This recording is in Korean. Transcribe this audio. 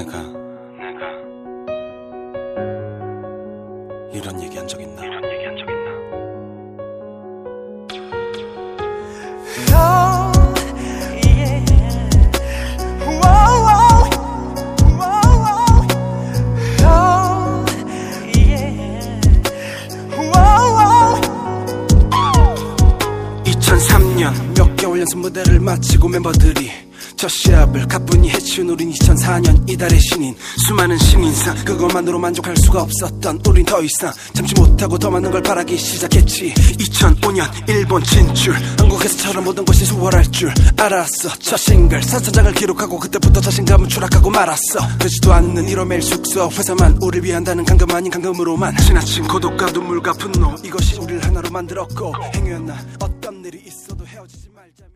내가 내가 이런 얘기 한 적 있나? 이런 얘기 한 적 있나? 몇 개월 연습 무대를 마치고 멤버들이 첫 시합을 가뿐히 해치운 우린 2004년 이달의 신인. 수많은 신인상 그것만으로 만족할 수가 없었던 우린 더 이상. 참지 못하고 더 많은 걸 바라기 시작했지. 2005년 일본 진출. 한국에서처럼 모든 것이 수월할 줄 알았어. 첫 싱글 사사장을 기록하고 그때부터 자신감은 추락하고 말았어. 되지도 않는 1호 매일 숙소 회사만 우릴 위한다는 강금 아닌 강금으로만. 지나친 고독과 눈물과 분노 이것이 우리를 하나로 만들었고 행여나. 어떤 일이 있어도 헤어지지 말자며